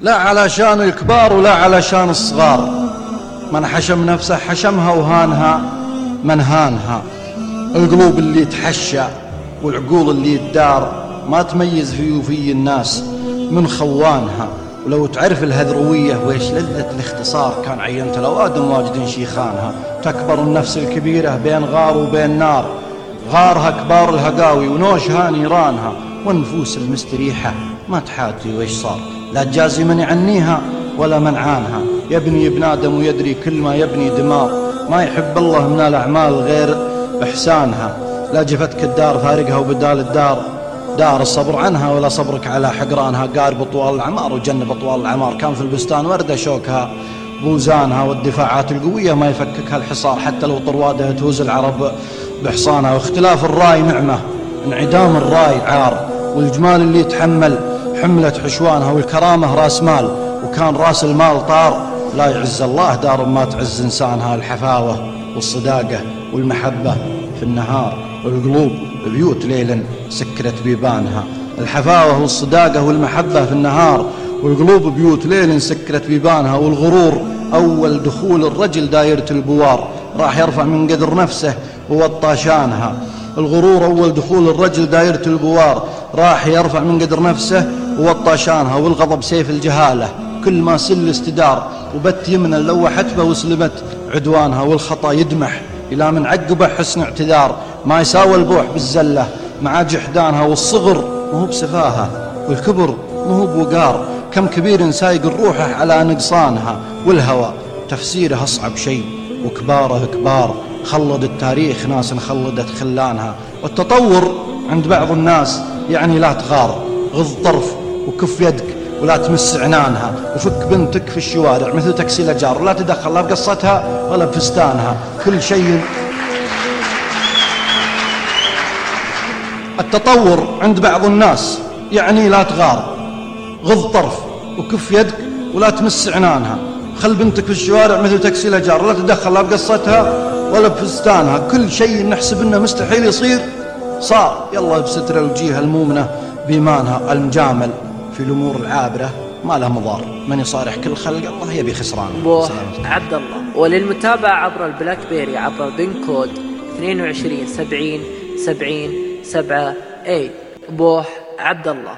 لا علشان الكبار ولا علشان الصغار. من حشم نفسه حشمها وهانها من هانها القلوب اللي تحشى والعقول اللي تدار ما تميز في وفي الناس من خوانها. ولو تعرف الهذروية ويش لذة الاختصار كان عينت لو آدم واجد شيخانها. تكبر النفس الكبيرة بين غار وبين نار. غارها كبار الهقاوي ونوشها نيرانها والنفوس المستريحة ما تحاتي ويش صار. لا تجازي من يعنيها ولا من عانها. يبني ابن آدم ويدري كل ما يبني دمار ما يحب الله من الأعمال غير إحسانها. لا جفتك الدار فارقها وبدال الدار. دار الصبر عنها ولا صبرك على حقرانها. قارب طوال العمار وجنب طوال العمار. كان في البستان وردة شوكها. بوزانها والدفاعات القوية ما يفككها الحصار. حتى لو طروادها تهز العرب بحصانها واختلاف الرأي نعمة. انعدام الرأي عار. والجمال اللي يتحمل حملة حشوانها والكرامة راس مال وكان راس المال طار. لا يعز الله دار ما تعز إنسانها الحفاوة والصداقة والمحبة في النهار والقلوب بيوت ليل سكرت بيبانها. الحفاوة والصداقة والمحبة في النهار والقلوب بيوت ليل سكرت بيبانها. والغرور أول دخول الرجل دايرة البوار راح يرفع من قدر نفسه ووطاشانها الغرور أول دخول الرجل دايرة البوار راح يرفع من قدر نفسه ووطاشانها والغضب سيف الجهالة. كل ما سل استدار وبت يمنى لو حتبة وسلمت عدوانها والخطا يدمح. إلى من عقبه حسن اعتذار ما يساوى البوح بالزلة. مع جحدانها والصغر مو بسفاهة والكبر مو بوقار. كم كبير سايق الروحه على نقصانها والهوى تفسيره أصعب شيء. وكباره كبار خلد التاريخ ناس خلدت خلانها. والتطور عند بعض الناس يعني لا تغار. غض طرف وكف يدك ولا تمس عنانها وفك بنتك في الشوارع مثل تكسيل جار ولا تدخل لا بقصتها ولا بفستانها. كل شيء التطور عند بعض الناس يعني لا تغار. غض طرف وكف يدك ولا تمس عنانها. خل بنتك في الشوارع مثل تكسي الإيجار ولا تدخل لا بقصتها ولا بفستانها. كل شيء نحسب إنه مستحيل يصير. صار يلا بستر الوجيه المؤمنة بإيمانها المجامل في الأمور العابرة ما له مضار. من يصارح كل خلق الله يبي خسران. عبد الله وللمتابعة عبر ال BlackBerry عبر pin code 22 70 70 7 اي بوح عبد الله